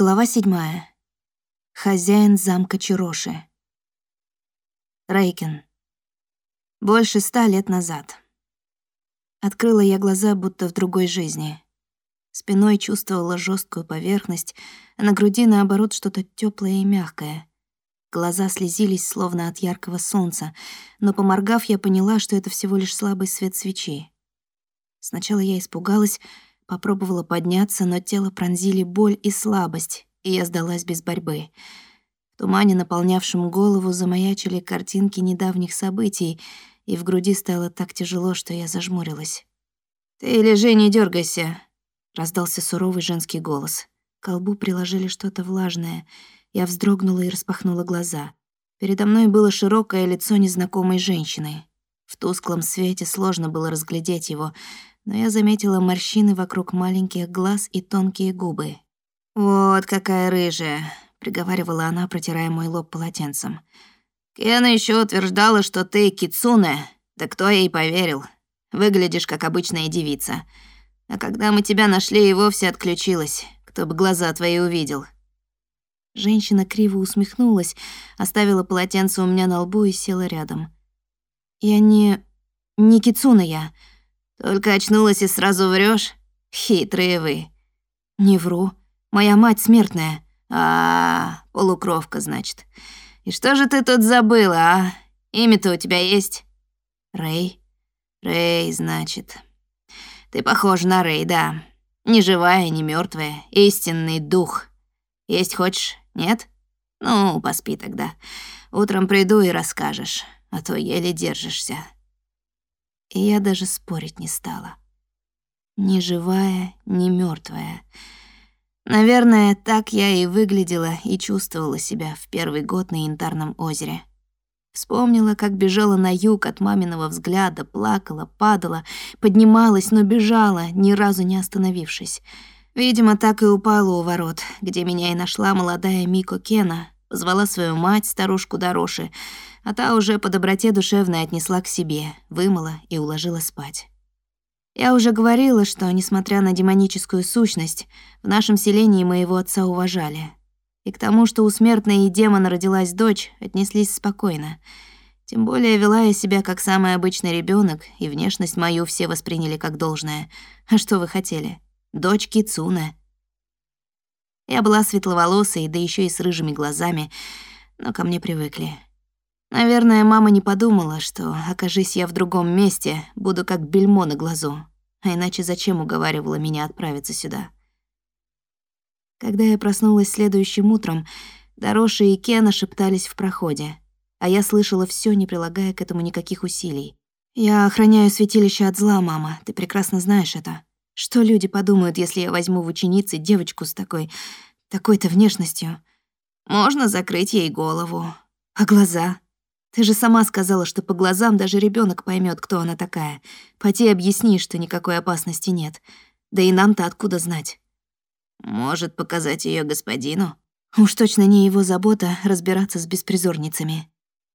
Глава седьмая. Хозяин замка Чароши. Рейкен. Больше ста лет назад. Открыла я глаза, будто в другой жизни. Спиной чувствовала жесткую поверхность, а на груди, наоборот, что-то теплое и мягкое. Глаза слезились, словно от яркого солнца, но, поморгав, я поняла, что это всего лишь слабый свет свечи. Сначала я испугалась, Попробовала подняться, но тело пронзили боль и слабость, и я сдалась без борьбы. В тумане, наполнявшем голову, замаячили картинки недавних событий, и в груди стало так тяжело, что я зажмурилась. «Ты лежи, не дергайся, раздался суровый женский голос. К колбу приложили что-то влажное. Я вздрогнула и распахнула глаза. Передо мной было широкое лицо незнакомой женщины. В тусклом свете сложно было разглядеть его — но я заметила морщины вокруг маленьких глаз и тонкие губы. «Вот какая рыжая», — приговаривала она, протирая мой лоб полотенцем. «Кена еще утверждала, что ты кицуне. Да кто ей поверил? Выглядишь как обычная девица. А когда мы тебя нашли, и вовсе отключилась. Кто бы глаза твои увидел». Женщина криво усмехнулась, оставила полотенце у меня на лбу и села рядом. «Я не... не кицуна я», только очнулась и сразу врешь? Хитрые вы. Не вру. Моя мать смертная. А, полукровка, значит. И что же ты тут забыла, а? Имя-то у тебя есть? Рэй. Рэй, значит. Ты похожа на Рэй, да. Не живая, не мертвая, истинный дух. Есть хочешь? Нет? Ну, поспи тогда. Утром приду и расскажешь, а то еле держишься и я даже спорить не стала. Ни живая, ни мертвая. Наверное, так я и выглядела и чувствовала себя в первый год на Янтарном озере. Вспомнила, как бежала на юг от маминого взгляда, плакала, падала, поднималась, но бежала, ни разу не остановившись. Видимо, так и упала у ворот, где меня и нашла молодая Мико Кена, позвала свою мать, старушку Дороши, а та уже по доброте душевной отнесла к себе, вымыла и уложила спать. Я уже говорила, что, несмотря на демоническую сущность, в нашем селении моего отца уважали. И к тому, что у смертной и демона родилась дочь, отнеслись спокойно. Тем более вела я себя как самый обычный ребенок, и внешность мою все восприняли как должное. А что вы хотели? Дочь Кицуна. Я была светловолосой, да еще и с рыжими глазами, но ко мне привыкли. Наверное, мама не подумала, что, окажись я в другом месте, буду как бельмо на глазу. А иначе зачем уговаривала меня отправиться сюда? Когда я проснулась следующим утром, Дороши и Кена шептались в проходе, а я слышала все, не прилагая к этому никаких усилий. «Я охраняю святилище от зла, мама, ты прекрасно знаешь это. Что люди подумают, если я возьму в ученицы девочку с такой... такой-то внешностью? Можно закрыть ей голову. А глаза? Ты же сама сказала, что по глазам даже ребенок поймет, кто она такая. Поти объясни, что никакой опасности нет. Да и нам-то откуда знать? Может, показать ее господину? Уж точно не его забота разбираться с беспризорницами.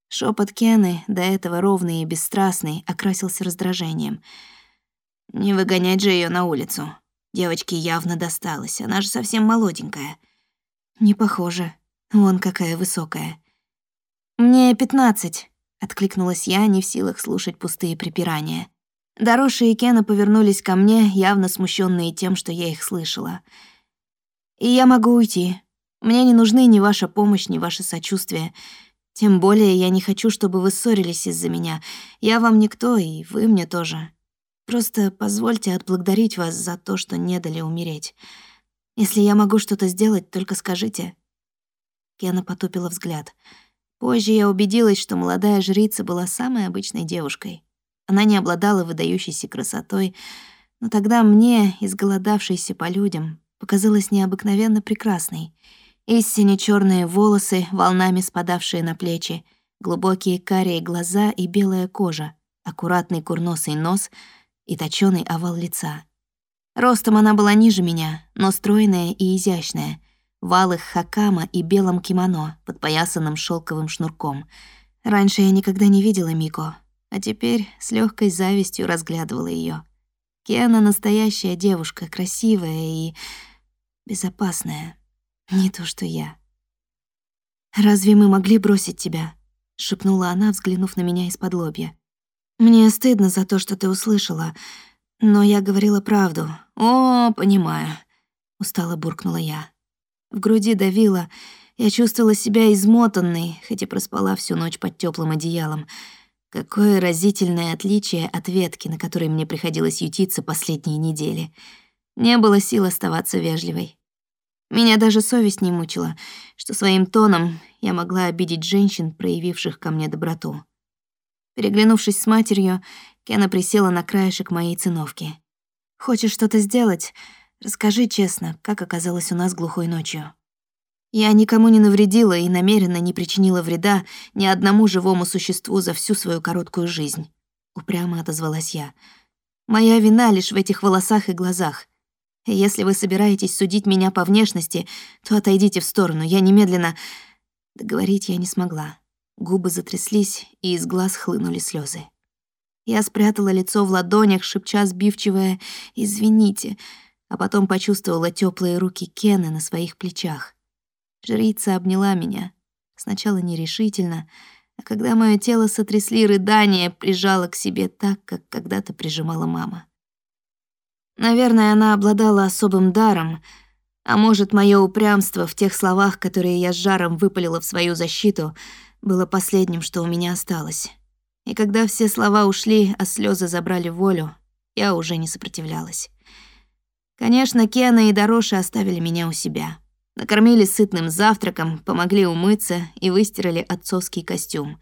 Шепот Кены, до этого ровный и бесстрастный, окрасился раздражением. Не выгонять же ее на улицу. Девочке явно досталось, она же совсем молоденькая. Не похоже. Вон какая высокая. «Мне пятнадцать», — откликнулась я, не в силах слушать пустые припирания. Дороши и Кена повернулись ко мне, явно смущенные тем, что я их слышала. «И я могу уйти. Мне не нужны ни ваша помощь, ни ваше сочувствие. Тем более я не хочу, чтобы вы ссорились из-за меня. Я вам никто, и вы мне тоже. Просто позвольте отблагодарить вас за то, что не дали умереть. Если я могу что-то сделать, только скажите». Кена потупила взгляд — Позже я убедилась, что молодая жрица была самой обычной девушкой. Она не обладала выдающейся красотой, но тогда мне, изголодавшейся по людям, показалась необыкновенно прекрасной. Истине черные волосы, волнами спадавшие на плечи, глубокие карие глаза и белая кожа, аккуратный курносый нос и точёный овал лица. Ростом она была ниже меня, но стройная и изящная, в алых хакама и белом кимоно, подпоясанном шелковым шнурком. Раньше я никогда не видела Мико, а теперь с легкой завистью разглядывала ее. Киана настоящая девушка, красивая и безопасная. Не то, что я. «Разве мы могли бросить тебя?» — шепнула она, взглянув на меня из-под лобья. «Мне стыдно за то, что ты услышала, но я говорила правду». «О, понимаю», — устало буркнула я. В груди давило, я чувствовала себя измотанной, хоть и проспала всю ночь под теплым одеялом. Какое разительное отличие от ветки, на которой мне приходилось ютиться последние недели. Не было сил оставаться вежливой. Меня даже совесть не мучила, что своим тоном я могла обидеть женщин, проявивших ко мне доброту. Переглянувшись с матерью, Кена присела на краешек моей циновки. «Хочешь что-то сделать? Расскажи честно, как оказалось у нас глухой ночью». Я никому не навредила и намеренно не причинила вреда ни одному живому существу за всю свою короткую жизнь. Упрямо отозвалась я. Моя вина лишь в этих волосах и глазах. Если вы собираетесь судить меня по внешности, то отойдите в сторону, я немедленно...» Договорить я не смогла. Губы затряслись, и из глаз хлынули слезы. Я спрятала лицо в ладонях, шепча сбивчивое «извините», а потом почувствовала теплые руки Кены на своих плечах. Жрица обняла меня, сначала нерешительно, а когда мое тело сотрясли рыдания, прижала к себе так, как когда-то прижимала мама. Наверное, она обладала особым даром, а может, мое упрямство в тех словах, которые я с жаром выпалила в свою защиту, было последним, что у меня осталось. И когда все слова ушли, а слезы забрали волю, я уже не сопротивлялась. Конечно, Кена и Дороши оставили меня у себя. Накормили сытным завтраком, помогли умыться и выстирали отцовский костюм.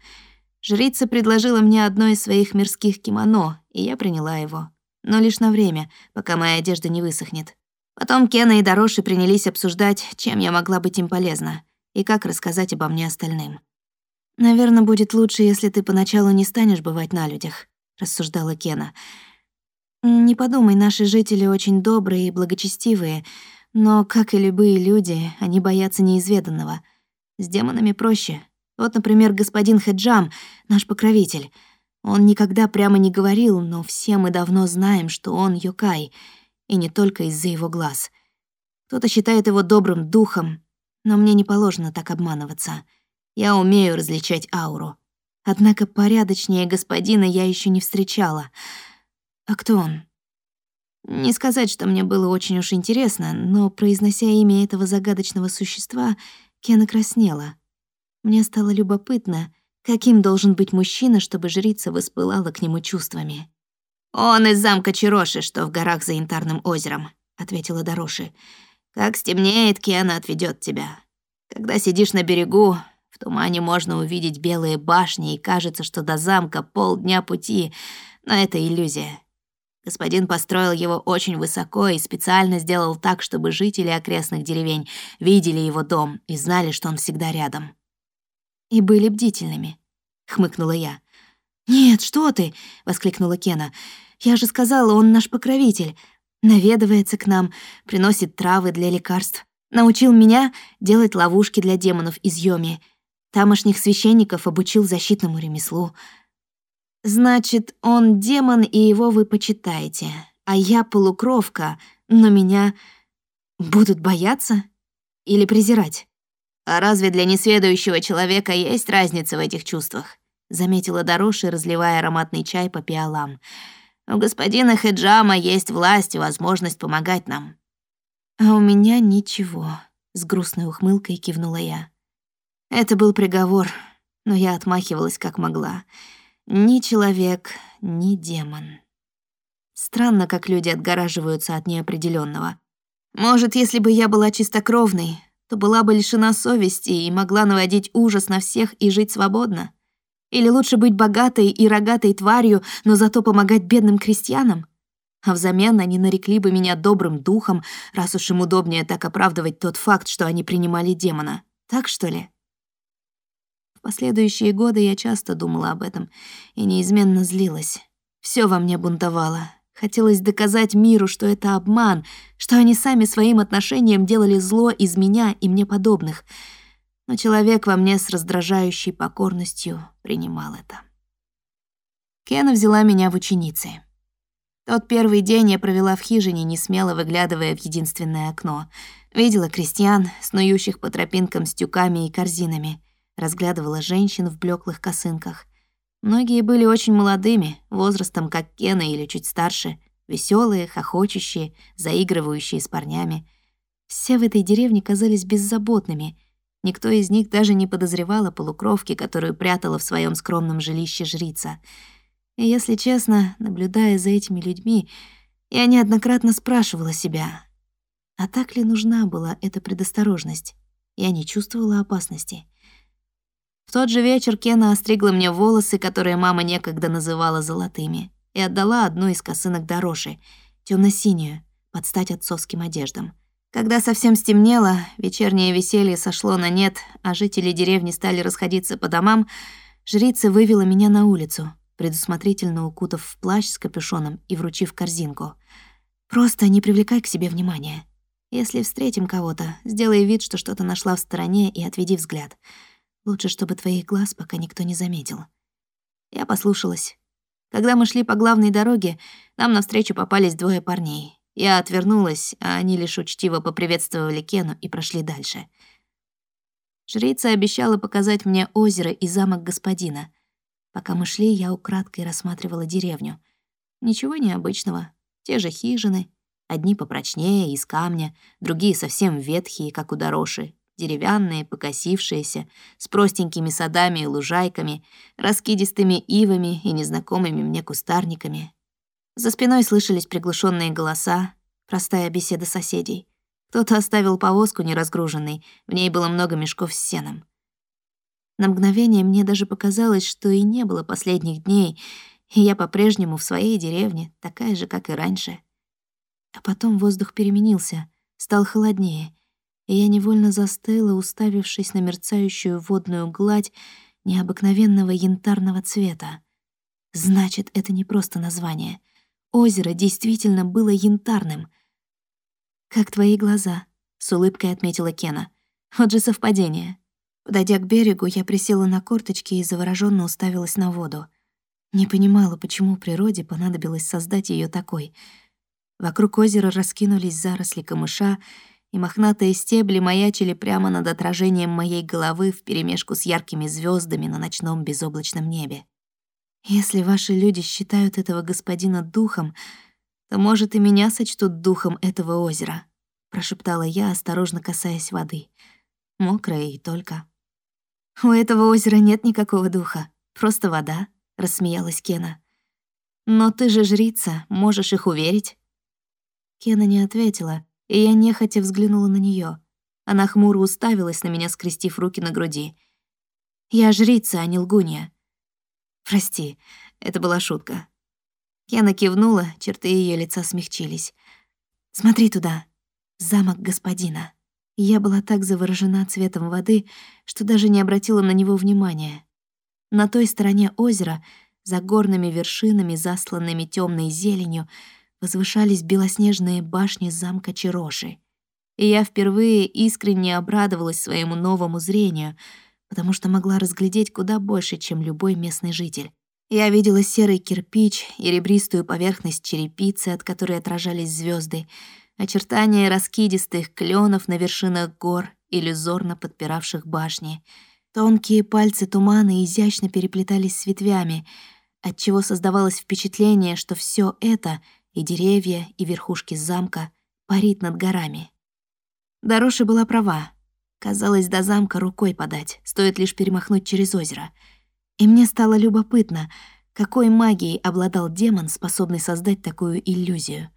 Жрица предложила мне одно из своих мирских кимоно, и я приняла его но лишь на время, пока моя одежда не высохнет. Потом Кена и Дороши принялись обсуждать, чем я могла быть им полезна и как рассказать обо мне остальным. «Наверное, будет лучше, если ты поначалу не станешь бывать на людях», — рассуждала Кена. «Не подумай, наши жители очень добрые и благочестивые, но, как и любые люди, они боятся неизведанного. С демонами проще. Вот, например, господин Хеджам, наш покровитель — он никогда прямо не говорил, но все мы давно знаем, что он Йокай, и не только из-за его глаз. Кто-то считает его добрым духом, но мне не положено так обманываться. Я умею различать ауру. Однако порядочнее господина я еще не встречала. А кто он? Не сказать, что мне было очень уж интересно, но, произнося имя этого загадочного существа, Кена краснела. Мне стало любопытно — Каким должен быть мужчина, чтобы жрица воспылала к нему чувствами? «Он из замка Чироши, что в горах за Янтарным озером», — ответила Дороши. «Как стемнеет, Киана отведет тебя. Когда сидишь на берегу, в тумане можно увидеть белые башни, и кажется, что до замка полдня пути, но это иллюзия. Господин построил его очень высоко и специально сделал так, чтобы жители окрестных деревень видели его дом и знали, что он всегда рядом и были бдительными», — хмыкнула я. «Нет, что ты!» — воскликнула Кена. «Я же сказала, он наш покровитель. Наведывается к нам, приносит травы для лекарств. Научил меня делать ловушки для демонов из Йоми. Тамошних священников обучил защитному ремеслу. Значит, он демон, и его вы почитаете. А я полукровка, но меня будут бояться или презирать?» «А разве для несведущего человека есть разница в этих чувствах?» — заметила Дороши, разливая ароматный чай по пиалам. «У господина Хеджама есть власть и возможность помогать нам». «А у меня ничего», — с грустной ухмылкой кивнула я. Это был приговор, но я отмахивалась как могла. Ни человек, ни демон. Странно, как люди отгораживаются от неопределенного. Может, если бы я была чистокровной, то была бы лишена совести и могла наводить ужас на всех и жить свободно? Или лучше быть богатой и рогатой тварью, но зато помогать бедным крестьянам? А взамен они нарекли бы меня добрым духом, раз уж им удобнее так оправдывать тот факт, что они принимали демона. Так что ли? Последующие годы я часто думала об этом и неизменно злилась. Все во мне бунтовало, Хотелось доказать миру, что это обман, что они сами своим отношением делали зло из меня и мне подобных. Но человек во мне с раздражающей покорностью принимал это. Кена взяла меня в ученицы. Тот первый день я провела в хижине, не смело выглядывая в единственное окно. Видела крестьян, снующих по тропинкам с тюками и корзинами. Разглядывала женщин в блеклых косынках. Многие были очень молодыми, возрастом как Кена или чуть старше, веселые, хохочущие, заигрывающие с парнями. Все в этой деревне казались беззаботными. Никто из них даже не подозревал о полукровке, которую прятала в своем скромном жилище жрица — и если честно, наблюдая за этими людьми, я неоднократно спрашивала себя, а так ли нужна была эта предосторожность? Я не чувствовала опасности. В тот же вечер Кена остригла мне волосы, которые мама некогда называла золотыми, и отдала одну из косынок Дороши, темно-синюю, под стать отцовским одеждам. Когда совсем стемнело, вечернее веселье сошло на нет, а жители деревни стали расходиться по домам, жрица вывела меня на улицу, предусмотрительно укутав в плащ с капюшоном и вручив корзинку. «Просто не привлекай к себе внимания. Если встретим кого-то, сделай вид, что что-то нашла в стороне и отведи взгляд. Лучше, чтобы твоих глаз пока никто не заметил». Я послушалась. Когда мы шли по главной дороге, нам навстречу попались двое парней. Я отвернулась, а они лишь учтиво поприветствовали Кену и прошли дальше. Жрица обещала показать мне озеро и замок господина — Пока мы шли, я украдкой рассматривала деревню. Ничего необычного. Те же хижины. Одни попрочнее, из камня, другие совсем ветхие, как у Дороши, деревянные, покосившиеся, с простенькими садами и лужайками, раскидистыми ивами и незнакомыми мне кустарниками. За спиной слышались приглушенные голоса, простая беседа соседей. Кто-то оставил повозку неразгруженной, в ней было много мешков с сеном. На мгновение мне даже показалось, что и не было последних дней, и я по-прежнему в своей деревне, такая же, как и яньше. А потом воздух переменился, стал холоднее, и я невольно застыла, уставившись на мерцающую водную гладь необыкновенного янтарного цвета. Значит, это не просто название. Озеро действительно было янтарным. «Как твои глаза», — с улыбкой отметила Кена. «Вот же совпадение». Подойдя к берегу, я присела на корточки и завороженно уставилась на воду. Не понимала, почему природе понадобилось создать ее такой. Вокруг озера раскинулись заросли камыша, и мохнатые стебли маячили прямо над отражением моей головы вперемешку с яркими звездами на ночном безоблачном небе. Если ваши люди считают этого господина духом, то, может, и меня сочтут духом этого озера, прошептала я, осторожно касаясь воды. Мокрая и только. «У этого озера нет никакого духа, просто вода», — рассмеялась Кена. «Но ты же жрица, можешь их уверить». Кена не ответила, и я нехотя взглянула на нее. Она хмуро уставилась на меня, скрестив руки на груди. «Я жрица, а не лгунья». «Прости, это была шутка». Кена кивнула, черты ее лица смягчились. «Смотри туда. Замок господина». Я была так заворожена цветом воды, что даже не обратила на него внимания. На той стороне озера, за горными вершинами, засланными темной зеленью, возвышались белоснежные башни замка Чароши. И я впервые искренне обрадовалась своему новому зрению, потому что могла разглядеть куда больше, чем любой местный житель. Я видела серый кирпич и ребристую поверхность черепицы, от которой отражались звезды, очертания раскидистых кленов на вершинах гор, иллюзорно подпиравших башни. Тонкие пальцы тумана изящно переплетались с ветвями, отчего создавалось впечатление, что все это, и деревья, и верхушки замка, парит над горами. Дорожа была права. Казалось, до замка рукой подать, стоит лишь перемахнуть через озеро. И мне стало любопытно, какой магией обладал демон, способный создать такую иллюзию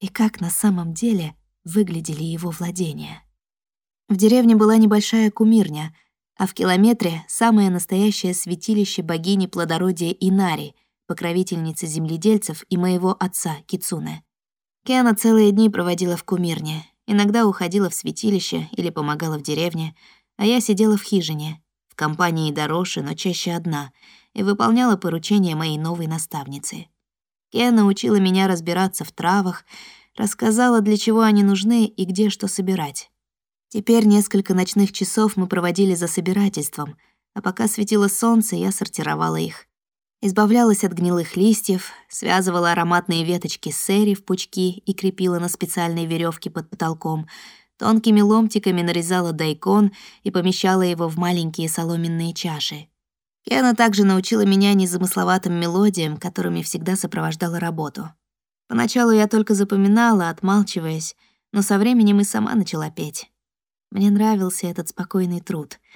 и как на самом деле выглядели его владения. В деревне была небольшая кумирня, а в километре — самое настоящее святилище богини плодородия Инари, покровительницы земледельцев и моего отца Кицуне. Киана целые дни проводила в кумирне, иногда уходила в святилище или помогала в деревне, а я сидела в хижине, в компании Дороши, но чаще одна, и выполняла поручения моей новой наставницы. Кен научила меня разбираться в травах, рассказала, для чего они нужны и где что собирать. Теперь несколько ночных часов мы проводили за собирательством, а пока светило солнце, я сортировала их. Избавлялась от гнилых листьев, связывала ароматные веточки сэри в пучки и крепила на специальной веревке под потолком. Тонкими ломтиками нарезала дайкон и помещала его в маленькие соломенные чаши. Кена также научила меня незамысловатым мелодиям, которыми всегда сопровождала работу. Поначалу я только запоминала, отмалчиваясь, но со временем и сама начала петь. Мне нравился этот спокойный труд —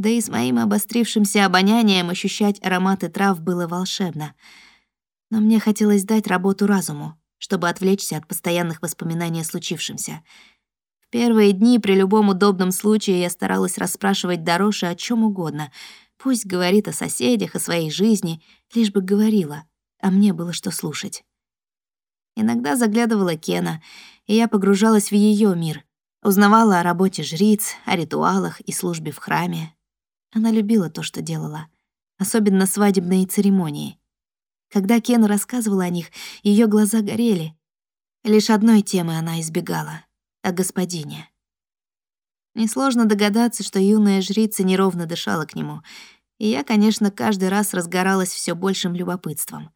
да и с моим обострившимся обонянием ощущать ароматы трав было волшебно. Но мне хотелось дать работу разуму, чтобы отвлечься от постоянных воспоминаний о случившемся. В первые дни при любом удобном случае я старалась расспрашивать Дороши о чем угодно. Пусть говорит о соседях, о своей жизни, лишь бы говорила, а мне было что слушать. Иногда заглядывала Кена, и я погружалась в ее мир, узнавала о работе жриц, о ритуалах и службе в храме, она любила то, что делала, особенно свадебные церемонии. Когда Кен рассказывала о них, ее глаза горели. Лишь одной темы она избегала — о господине. Несложно догадаться, что юная жрица неровно дышала к нему, и я, конечно, каждый раз разгоралась все большим любопытством.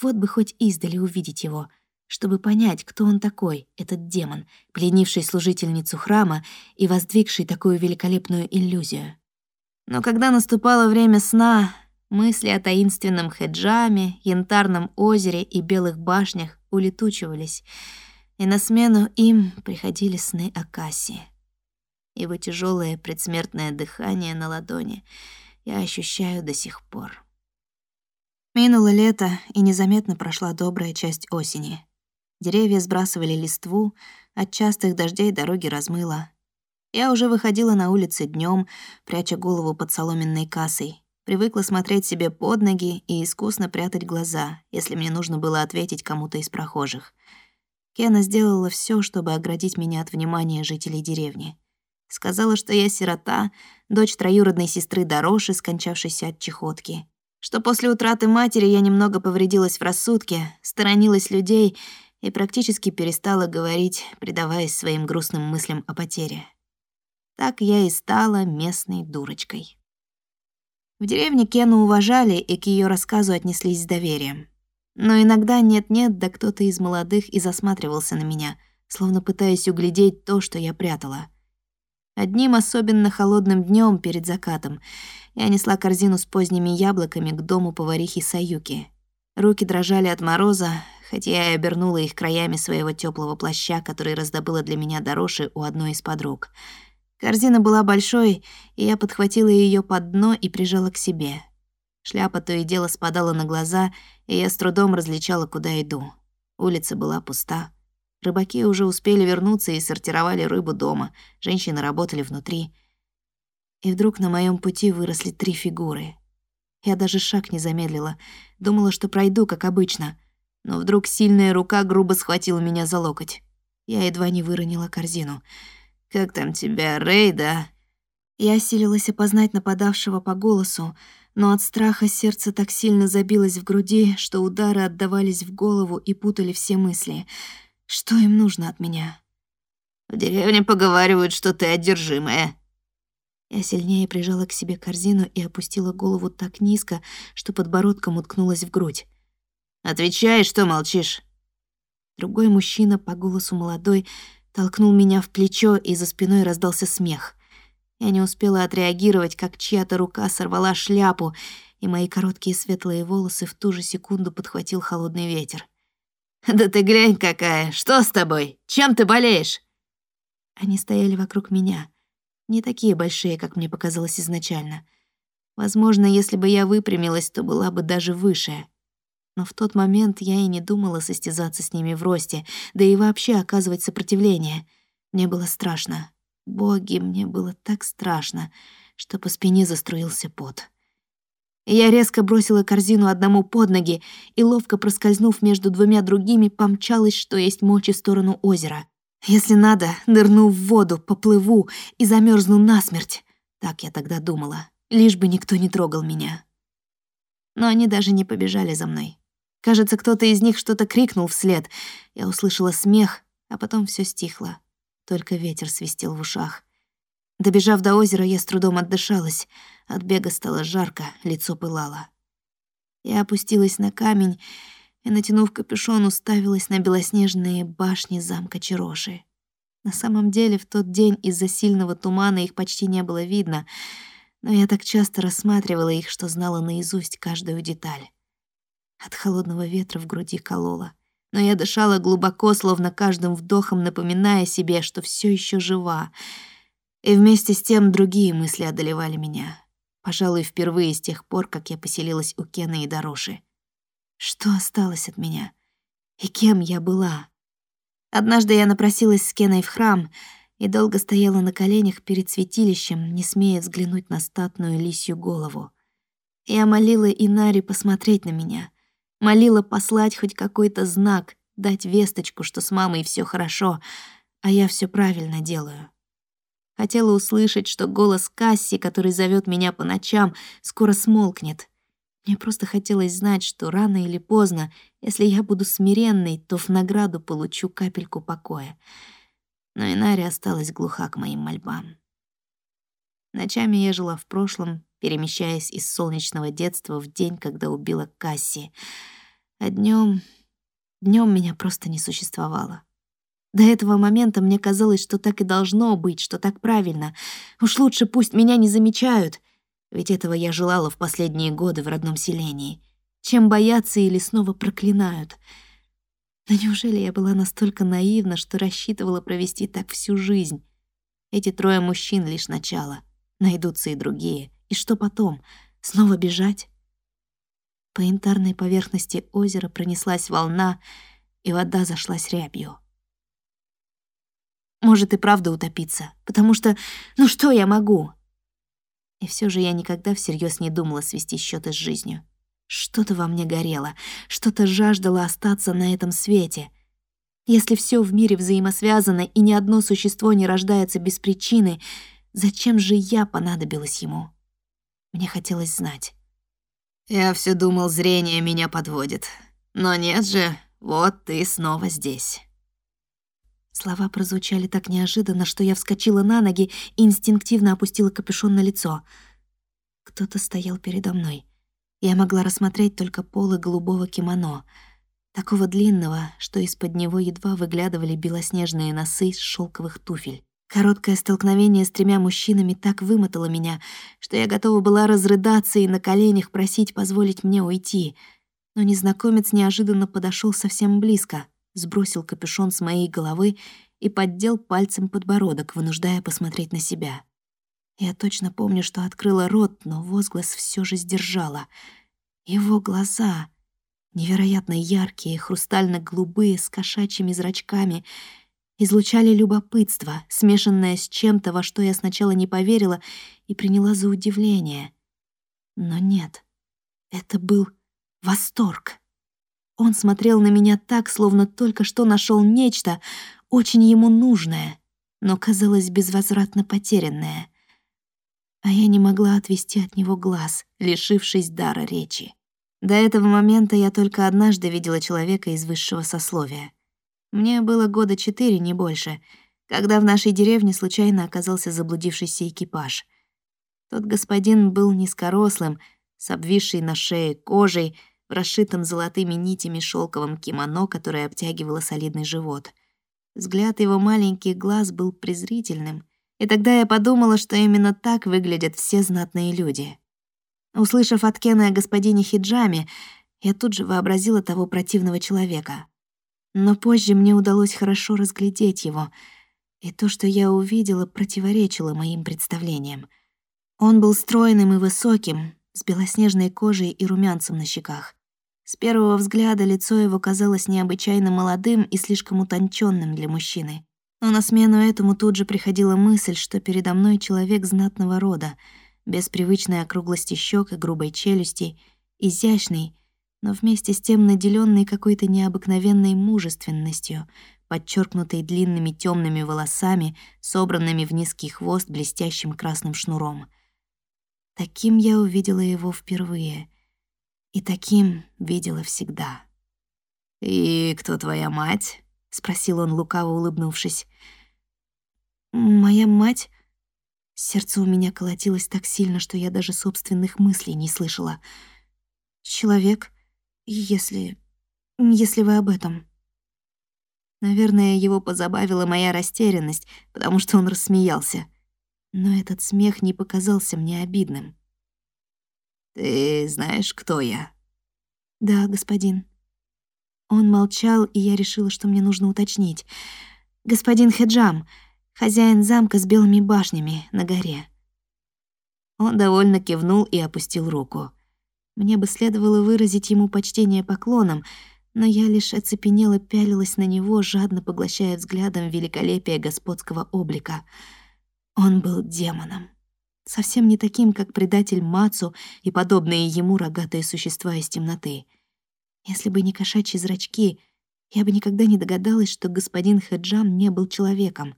Вот бы хоть издали увидеть его, чтобы понять, кто он такой, этот демон, пленивший служительницу храма и воздвигший такую великолепную иллюзию. Но когда наступало время сна, мысли о таинственном хеджаме, янтарном озере и белых башнях улетучивались, и на смену им приходили сны о Кассе. Его тяжелое предсмертное дыхание на ладони я ощущаю до сих пор. Минуло лето, и незаметно прошла добрая часть осени. Деревья сбрасывали листву, от частых дождей дороги размыло, я уже выходила на улицы днем, пряча голову под соломенной кассой. Привыкла смотреть себе под ноги и искусно прятать глаза, если мне нужно было ответить кому-то из прохожих. Кена сделала все, чтобы оградить меня от внимания жителей деревни. Сказала, что я сирота, дочь троюродной сестры Дороши, скончавшейся от чехотки. Что после утраты матери я немного повредилась в рассудке, сторонилась людей и практически перестала говорить, предаваясь своим грустным мыслям о потере. Так я и стала местной дурочкой. В деревне Кену уважали и к ее рассказу отнеслись с доверием. Но иногда нет-нет, да кто-то из молодых и засматривался на меня, словно пытаясь углядеть то, что я прятала. Одним особенно холодным днем перед закатом я несла корзину с поздними яблоками к дому поварихи Саюки. Руки дрожали от мороза, хотя я и обернула их краями своего теплого плаща, который раздобыла для меня дорожи у одной из подруг — Корзина была большой, и я подхватила ее под дно и прижала к себе. Шляпа то и дело спадала на глаза, и я с трудом различала, куда иду. Улица была пуста. Рыбаки уже успели вернуться и сортировали рыбу дома, женщины работали внутри. И вдруг на моем пути выросли три фигуры. Я даже шаг не замедлила, думала, что пройду, как обычно. Но вдруг сильная рука грубо схватила меня за локоть. Я едва не выронила корзину — «Как там тебя, Рейда?» Я осилилась опознать нападавшего по голосу, но от страха сердце так сильно забилось в груди, что удары отдавались в голову и путали все мысли. Что им нужно от меня? «В деревне поговаривают, что ты одержимая». Я сильнее прижала к себе корзину и опустила голову так низко, что подбородком уткнулась в грудь. «Отвечай, что молчишь?» Другой мужчина, по голосу молодой, толкнул меня в плечо, и за спиной раздался смех. Я не успела отреагировать, как чья-то рука сорвала шляпу, и мои короткие светлые волосы в ту же секунду подхватил холодный ветер. «Да ты глянь какая! Что с тобой? Чем ты болеешь?» Они стояли вокруг меня, не такие большие, как мне показалось изначально. Возможно, если бы я выпрямилась, то была бы даже выше но в тот момент я и не думала состязаться с ними в росте, да и вообще оказывать сопротивление. Мне было страшно. Боги, мне было так страшно, что по спине заструился пот. Я резко бросила корзину одному под ноги и, ловко проскользнув между двумя другими, помчалась, что есть мочи, в сторону озера. Если надо, нырну в воду, поплыву и замерзну насмерть. Так я тогда думала, лишь бы никто не трогал меня. Но они даже не побежали за мной. Кажется, кто-то из них что-то крикнул вслед. Я услышала смех, а потом все стихло. Только ветер свистел в ушах. Добежав до озера, я с трудом отдышалась. От бега стало жарко, лицо пылало. Я опустилась на камень и, натянув капюшон, уставилась на белоснежные башни замка Чароши. На самом деле, в тот день из-за сильного тумана их почти не было видно, но я так часто рассматривала их, что знала наизусть каждую деталь. От холодного ветра в груди колола, но я дышала глубоко, словно каждым вдохом напоминая себе, что все еще жива. И вместе с тем другие мысли одолевали меня. Пожалуй, впервые с тех пор, как я поселилась у Кена и Дороши. Что осталось от меня? И кем я была? Однажды я напросилась с Кеной в храм и долго стояла на коленях перед святилищем, не смея взглянуть на статную лисью голову. Я молила Инари посмотреть на меня, молила послать хоть какой-то знак, дать весточку, что с мамой все хорошо, а я все правильно делаю. Хотела услышать, что голос Касси, который зовет меня по ночам, скоро смолкнет — мне просто хотелось знать, что рано или поздно, если я буду смиренной, то в награду получу капельку покоя. Но Инари осталась глуха к моим мольбам. Ночами я жила в прошлом, перемещаясь из солнечного детства в день, когда убила Касси. А днем, днем меня просто не существовало. До этого момента мне казалось, что так и должно быть, что так правильно. Уж лучше пусть меня не замечают — ведь этого я желала в последние годы в родном селении. Чем боятся или снова проклинают. Но неужели я была настолько наивна, что рассчитывала провести так всю жизнь? Эти трое мужчин — лишь начало. Найдутся и другие. И что потом? Снова бежать? По янтарной поверхности озера пронеслась волна, и вода зашлась рябью. Может и правда утопиться, потому что... Ну что я могу? И все же я никогда всерьез не думала свести счеты с жизнью. Что-то во мне горело, что-то жаждало остаться на этом свете. Если все в мире взаимосвязано и ни одно существо не рождается без причины, зачем же я понадобилась ему? Мне хотелось знать. Я все думал, зрение меня подводит. Но нет же, вот ты снова здесь. Слова прозвучали так неожиданно, что я вскочила на ноги и инстинктивно опустила капюшон на лицо. Кто-то стоял передо мной. Я могла рассмотреть только полы голубого кимоно, такого длинного, что из-под него едва выглядывали белоснежные носы с шелковых туфель. Короткое столкновение с тремя мужчинами так вымотало меня, что я готова была разрыдаться и на коленях просить позволить мне уйти. Но незнакомец неожиданно подошел совсем близко — сбросил капюшон с моей головы и поддел пальцем подбородок, вынуждая посмотреть на себя. Я точно помню, что открыла рот, но возглас все же сдержала. Его глаза, невероятно яркие, хрустально-голубые, с кошачьими зрачками, излучали любопытство, смешанное с чем-то, во что я сначала не поверила и приняла за удивление. Но нет, это был восторг. Он смотрел на меня так, словно только что нашел нечто, очень ему нужное, но казалось безвозвратно потерянное. А я не могла отвести от него глаз, лишившись дара речи. До этого момента я только однажды видела человека из высшего сословия. Мне было года четыре, не больше, когда в нашей деревне случайно оказался заблудившийся экипаж. Тот господин был низкорослым, с обвисшей на шее кожей, в расшитом золотыми нитями шелковом кимоно, которое обтягивало солидный живот. Взгляд его маленьких глаз был презрительным, и тогда я подумала, что именно так выглядят все знатные люди. Услышав от Кена о господине Хиджаме, я тут же вообразила того противного человека. Но позже мне удалось хорошо разглядеть его, и то, что я увидела, противоречило моим представлениям. Он был стройным и высоким, с белоснежной кожей и румянцем на щеках. С первого взгляда лицо его казалось необычайно молодым и слишком утонченным для мужчины. Но на смену этому тут же приходила мысль, что передо мной человек знатного рода, без привычной округлости щек и грубой челюсти, изящный, но вместе с тем наделенный какой-то необыкновенной мужественностью, подчеркнутой длинными темными волосами, собранными в низкий хвост блестящим красным шнуром. Таким я увидела его впервые — и таким видела всегда. «И кто твоя мать?» — спросил он, лукаво улыбнувшись. «Моя мать...» Сердце у меня колотилось так сильно, что я даже собственных мыслей не слышала. человек, если... если вы об этом». Наверное, его позабавила моя растерянность, потому что он рассмеялся. Но этот смех не показался мне обидным. «Ты знаешь, кто я?» «Да, господин». Он молчал, и я решила, что мне нужно уточнить. «Господин Хеджам, хозяин замка с белыми башнями на горе». Он довольно кивнул и опустил руку. Мне бы следовало выразить ему почтение поклоном, но я лишь оцепенела пялилась на него, жадно поглощая взглядом великолепие господского облика. Он был демоном. Совсем не таким, как предатель Мацу и подобные ему рогатые существа из темноты. Если бы не кошачьи зрачки, я бы никогда не догадалась, что господин Хаджам не был человеком.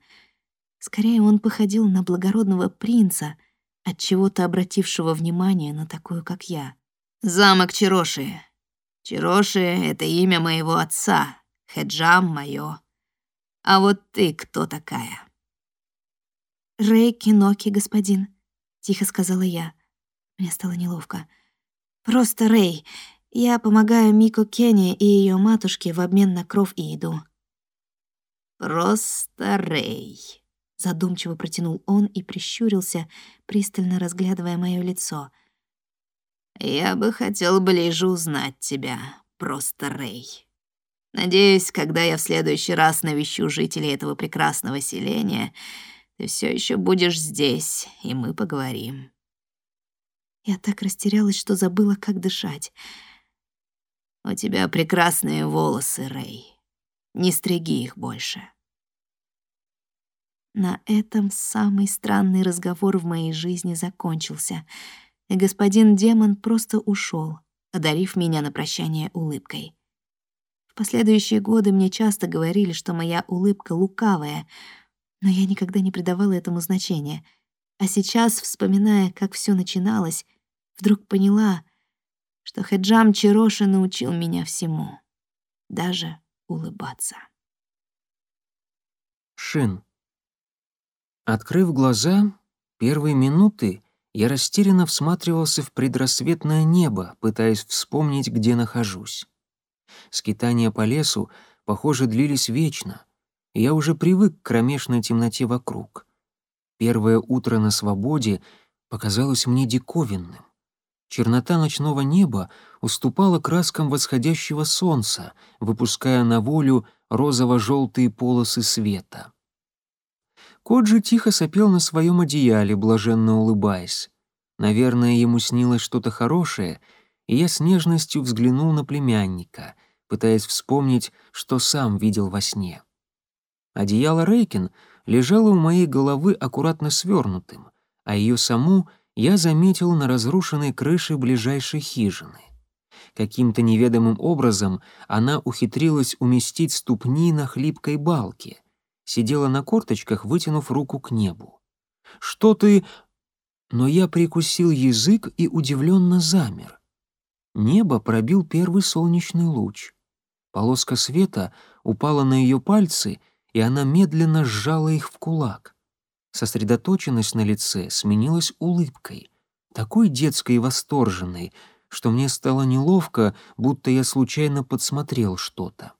Скорее, он походил на благородного принца, от чего-то обратившего внимание на такую, как я. «Замок Чироши», Чироши — это имя моего отца, Хеджам — моё. А вот ты кто такая?» «Рэй Киноки, господин», — тихо сказала я. Мне стало неловко. «Просто Рэй. Я помогаю Мико Кенни и ее матушке в обмен на кров и еду». «Просто Рэй», — задумчиво протянул он и прищурился, пристально разглядывая моё лицо — я бы хотел ближе узнать тебя, просто Рэй. Надеюсь, когда я в следующий раз навещу жителей этого прекрасного селения, ты все еще будешь здесь, и мы поговорим. Я так растерялась, что забыла, как дышать. У тебя прекрасные волосы, Рэй. Не стриги их больше. На этом самый странный разговор в моей жизни закончился — и господин демон просто ушел, одарив меня на прощание улыбкой. В последующие годы мне часто говорили, что моя улыбка лукавая, но я никогда не придавала этому значения. А сейчас, вспоминая, как все начиналось, вдруг поняла, что Хеджам Чироши научил меня всему, даже улыбаться. Шин. Открыв глаза, первые минуты я растерянно всматривался в предрассветное небо, пытаясь вспомнить, где нахожусь. Скитания по лесу, похоже, длились вечно, и я уже привык к кромешной темноте вокруг. Первое утро на свободе показалось мне диковинным. Чернота ночного неба уступала краскам восходящего солнца, выпуская на волю розово-желтые полосы света. Кот же тихо сопел на своем одеяле, блаженно улыбаясь. Наверное, ему снилось что-то хорошее, и я с нежностью взглянул на племянника, пытаясь вспомнить, что сам видел во сне. Одеяло Рейкин лежало у моей головы аккуратно свернутым, а ее саму я заметил на разрушенной крыше ближайшей хижины. Каким-то неведомым образом она ухитрилась уместить ступни на хлипкой балке — сидела на корточках, вытянув руку к небу. «Что ты...» Но я прикусил язык и удивленно замер. Небо пробил первый солнечный луч. Полоска света упала на ее пальцы, и она медленно сжала их в кулак. Сосредоточенность на лице сменилась улыбкой, такой детской и восторженной, что мне стало неловко, будто я случайно подсмотрел что-то.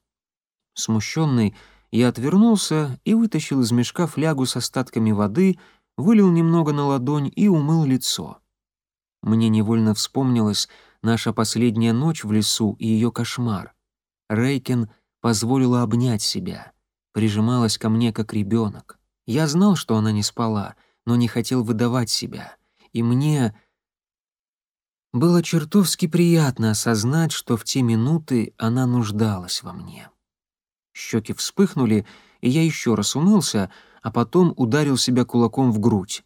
Смущенный, я отвернулся и вытащил из мешка флягу с остатками воды, вылил немного на ладонь и умыл лицо. Мне невольно вспомнилась наша последняя ночь в лесу и ее кошмар. Рейкен позволила обнять себя, прижималась ко мне как ребенок. Я знал, что она не спала, но не хотел выдавать себя. И мне было чертовски приятно осознать, что в те минуты она нуждалась во мне. Щеки вспыхнули, и я еще раз умылся, а потом ударил себя кулаком в грудь.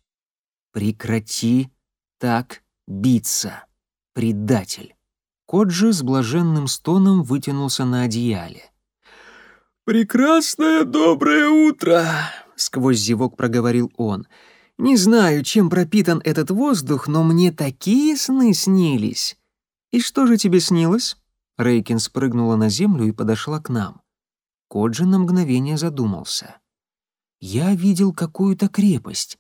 «Прекрати так биться, предатель!» Кот же с блаженным стоном вытянулся на одеяле. «Прекрасное доброе утро!» — сквозь зевок проговорил он. «Не знаю, чем пропитан этот воздух, но мне такие сны снились!» «И что же тебе снилось?» Рейкин спрыгнула на землю и подошла к нам. Кот же на мгновение задумался. «Я видел какую-то крепость.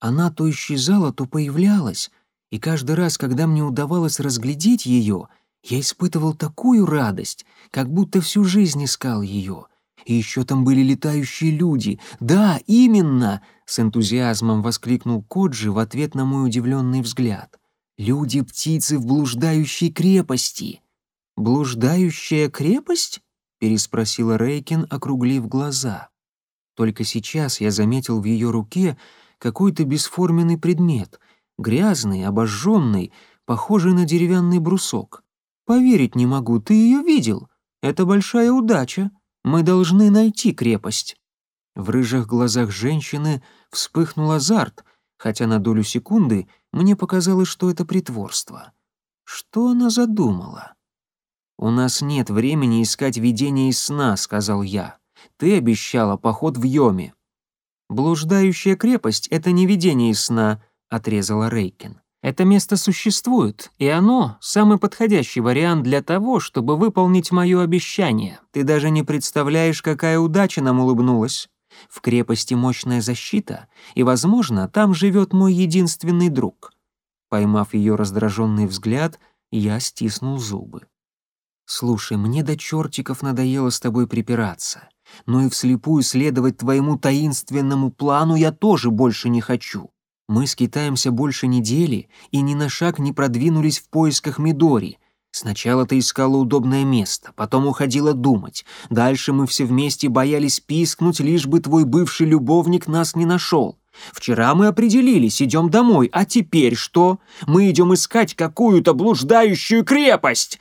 Она то исчезала, то появлялась, и каждый раз, когда мне удавалось разглядеть ее, Я испытывал такую радость, как будто всю жизнь искал ее. И еще там были летающие люди. Да, именно! С энтузиазмом воскликнул Коджи в ответ на мой удивленный взгляд. Люди-птицы в блуждающей крепости. Блуждающая крепость? Переспросила Рейкин, округлив глаза. Только сейчас я заметил в ее руке какой-то бесформенный предмет, грязный, обожженный, похожий на деревянный брусок. Поверить не могу, ты ее видел. Это большая удача. Мы должны найти крепость. В рыжих глазах женщины вспыхнул азарт, хотя на долю секунды мне показалось, что это притворство. Что она задумала? «У нас нет времени искать видение из сна», — сказал я. Ты обещала поход в Йоме». «Блуждающая крепость — это не видение из сна», — отрезала Рейкин. «Это место существует, и оно — самый подходящий вариант для того, чтобы выполнить мое обещание. Ты даже не представляешь, какая удача нам улыбнулась. В крепости мощная защита, и, возможно, там живет мой единственный друг». Поймав ее раздраженный взгляд, я стиснул зубы. «Слушай, мне до чертиков надоело с тобой припираться но и вслепую следовать твоему таинственному плану я тоже больше не хочу. Мы скитаемся больше недели и ни на шаг не продвинулись в поисках Мидори. Сначала ты искала удобное место, потом уходила думать. Дальше мы все вместе боялись пискнуть, лишь бы твой бывший любовник нас не нашел. Вчера мы определились, идем домой, а теперь что? Мы идем искать какую-то блуждающую крепость!»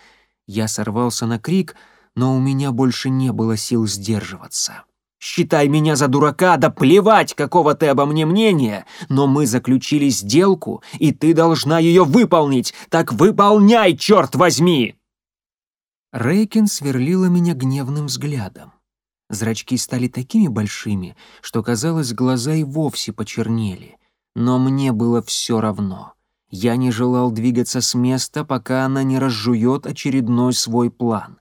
Я сорвался на крик — но у меня больше не было сил сдерживаться. «Считай меня за дурака, да плевать, какого ты обо мне мнения, но мы заключили сделку, и ты должна ее выполнить, так выполняй, черт возьми!» Рейкин сверлила меня гневным взглядом. Зрачки стали такими большими, что, казалось, глаза и вовсе почернели. Но мне было все равно. Я не желал двигаться с места, пока она не разжует очередной свой план.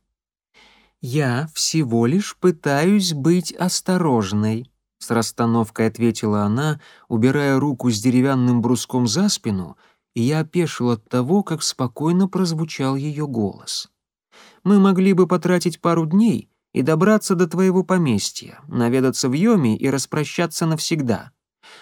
«Я всего лишь пытаюсь быть осторожной», — с расстановкой ответила она, убирая руку с деревянным бруском за спину, и я опешил от того, как спокойно прозвучал ее голос. «Мы могли бы потратить пару дней и добраться до твоего поместья, наведаться в Йоми и распрощаться навсегда.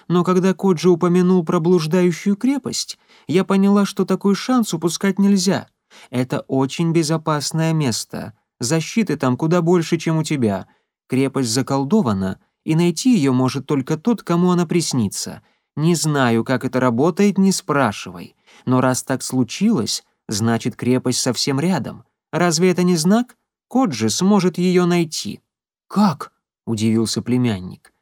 Но когда Коджи упомянул про блуждающую крепость, я поняла, что такой шанс упускать нельзя. Это очень безопасное место», Защиты там куда больше, чем у тебя. Крепость заколдована, и найти ее может только тот, кому она приснится. Не знаю, как это работает, не спрашивай. Но раз так случилось, значит, крепость совсем рядом. Разве это не знак? Кот же сможет ее найти». «Как?» — удивился племянник.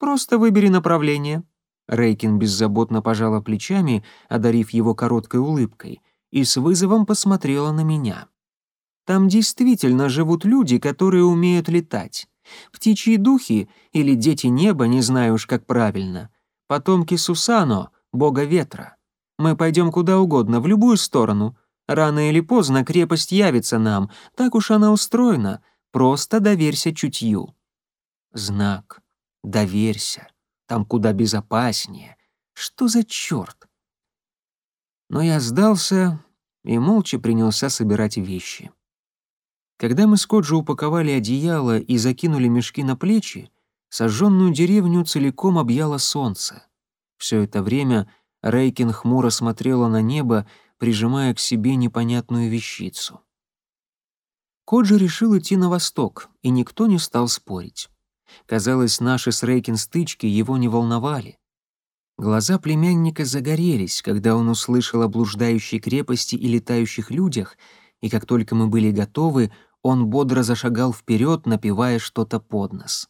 «Просто выбери направление». Рейкин беззаботно пожала плечами, одарив его короткой улыбкой, и с вызовом посмотрела на меня. Там действительно живут люди, которые умеют летать. Птичьи духи или дети неба, не знаю уж как правильно. Потомки Сусано, бога ветра. Мы пойдем куда угодно, в любую сторону. Рано или поздно крепость явится нам, так уж она устроена. Просто доверься чутью. Знак. Доверься. Там куда безопаснее. Что за черт? Но я сдался и молча принялся собирать вещи. Когда мы с Коджи упаковали одеяло и закинули мешки на плечи, сожженную деревню целиком объяло солнце. Все это время Рейкин хмуро смотрела на небо, прижимая к себе непонятную вещицу. Коджи решил идти на восток, и никто не стал спорить. Казалось, наши с Рейкин стычки его не волновали. Глаза племянника загорелись, когда он услышал о блуждающей крепости и летающих людях, и как только мы были готовы, он бодро зашагал вперед, напевая что-то под нос.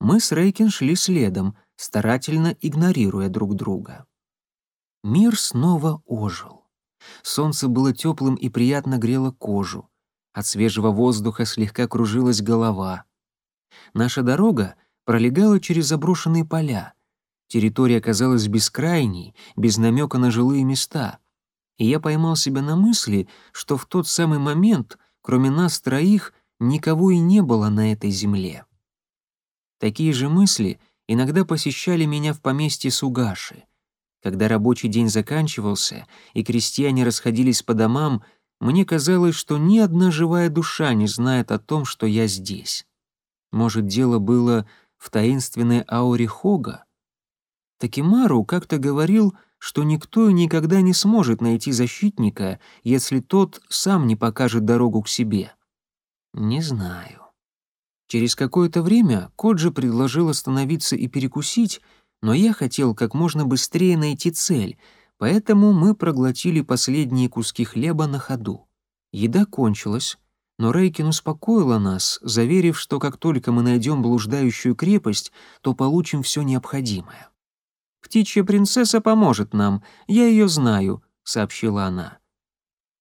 Мы с Рейкин шли следом, старательно игнорируя друг друга. Мир снова ожил. Солнце было теплым и приятно грело кожу. От свежего воздуха слегка кружилась голова. Наша дорога пролегала через заброшенные поля. Территория казалась бескрайней, без намека на жилые места. И я поймал себя на мысли, что в тот самый момент Кроме нас троих, никого и не было на этой земле. Такие же мысли иногда посещали меня в поместье Сугаши. Когда рабочий день заканчивался и крестьяне расходились по домам, мне казалось, что ни одна живая душа не знает о том, что я здесь. Может, дело было в таинственной ауре Хога? Такимару как-то говорил, что никто и никогда не сможет найти защитника, если тот сам не покажет дорогу к себе. Не знаю. Через какое-то время Коджи предложил остановиться и перекусить, но я хотел как можно быстрее найти цель, поэтому мы проглотили последние куски хлеба на ходу. Еда кончилась, но Рейкин успокоила нас, заверив, что как только мы найдем блуждающую крепость, то получим все необходимое. «Птичья принцесса поможет нам, я ее знаю», — сообщила она.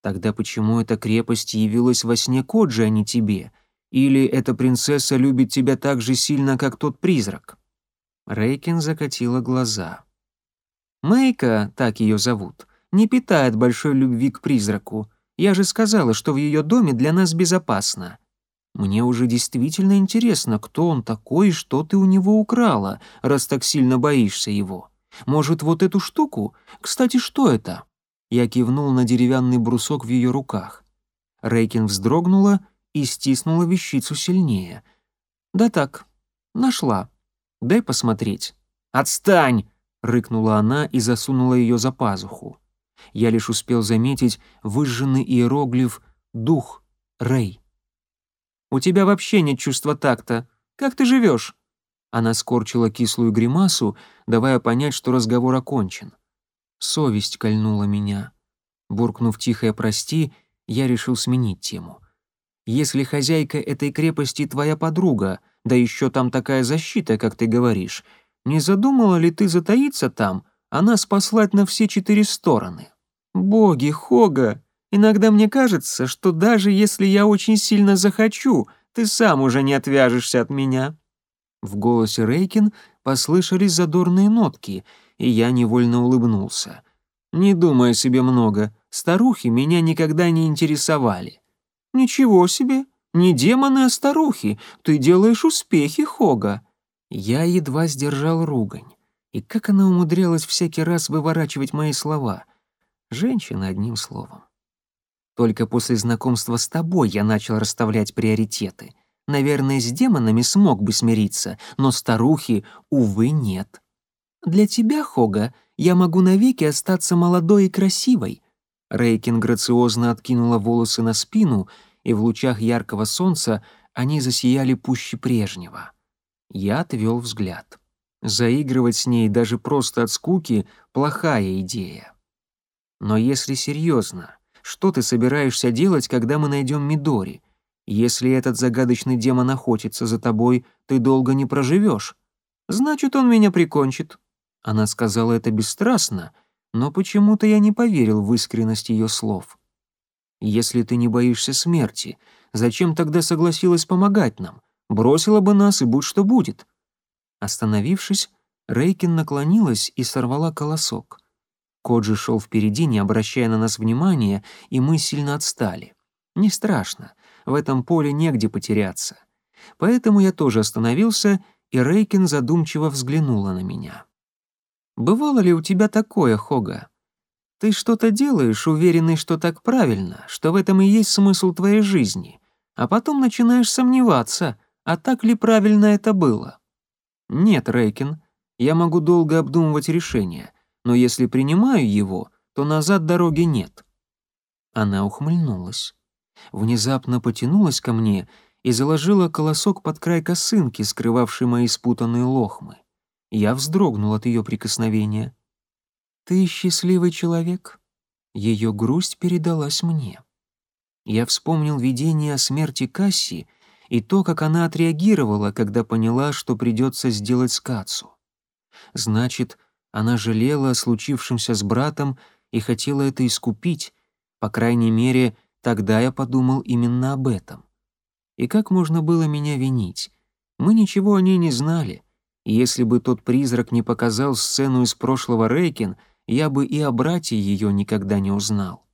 «Тогда почему эта крепость явилась во сне Коджи, а не тебе? Или эта принцесса любит тебя так же сильно, как тот призрак?» Рейкин закатила глаза. «Мэйка, так ее зовут, не питает большой любви к призраку. Я же сказала, что в ее доме для нас безопасно. Мне уже действительно интересно, кто он такой и что ты у него украла, раз так сильно боишься его. Может, вот эту штуку? Кстати, что это?» Я кивнул на деревянный брусок в ее руках. Рейкин вздрогнула и стиснула вещицу сильнее. «Да так, нашла. Дай посмотреть». «Отстань!» — рыкнула она и засунула ее за пазуху. Я лишь успел заметить выжженный иероглиф «Дух, Рей». «У тебя вообще нет чувства такта. Как ты живешь?» Она скорчила кислую гримасу, давая понять, что разговор окончен. Совесть кольнула меня. Буркнув тихое «прости», я решил сменить тему. «Если хозяйка этой крепости твоя подруга, да еще там такая защита, как ты говоришь, не задумала ли ты затаиться там, а нас послать на все четыре стороны?» «Боги, Хога, иногда мне кажется, что даже если я очень сильно захочу, ты сам уже не отвяжешься от меня». В голосе Рейкин послышались задорные нотки, и я невольно улыбнулся. «Не думай о себе много, старухи меня никогда не интересовали». «Ничего себе, не демоны, а старухи, ты делаешь успехи, Хога». Я едва сдержал ругань. И как она умудрялась всякий раз выворачивать мои слова. Женщина, одним словом. Только после знакомства с тобой я начал расставлять приоритеты — Наверное, с демонами смог бы смириться, но старухи, увы, нет. Для тебя, Хога, я могу навеки остаться молодой и красивой. Рейкин грациозно откинула волосы на спину, и в лучах яркого солнца они засияли пуще прежнего. Я отвел взгляд. Заигрывать с ней даже просто от скуки — плохая идея. Но если серьезно, что ты собираешься делать, когда мы найдем Мидори? Если этот загадочный демон охотится за тобой, ты долго не проживешь. Значит, он меня прикончит». Она сказала это бесстрастно, но почему-то я не поверил в искренность ее слов. «Если ты не боишься смерти, зачем тогда согласилась помогать нам? Бросила бы нас, и будь что будет». Остановившись, Рейкин наклонилась и сорвала колосок. Коджи шел впереди, не обращая на нас внимания, и мы сильно отстали. Не страшно в этом поле негде потеряться. Поэтому я тоже остановился, и Рейкин задумчиво взглянула на меня. «Бывало ли у тебя такое, Хога? Ты что-то делаешь, уверенный, что так правильно, что в этом и есть смысл твоей жизни, а потом начинаешь сомневаться, а так ли правильно это было?» «Нет, Рейкин, я могу долго обдумывать решение, но если принимаю его, то назад дороги нет». Она ухмыльнулась внезапно потянулась ко мне и заложила колосок под край косынки, скрывавшей мои спутанные лохмы. Я вздрогнул от ее прикосновения. «Ты счастливый человек?» Ее грусть передалась мне. Я вспомнил видение о смерти Касси и то, как она отреагировала, когда поняла, что придется сделать с Кацу. Значит, она жалела о случившемся с братом и хотела это искупить, по крайней мере, Тогда я подумал именно об этом. И как можно было меня винить? Мы ничего о ней не знали. Если бы тот призрак не показал сцену из прошлого Рейкин, я бы и о брате ее никогда не узнал.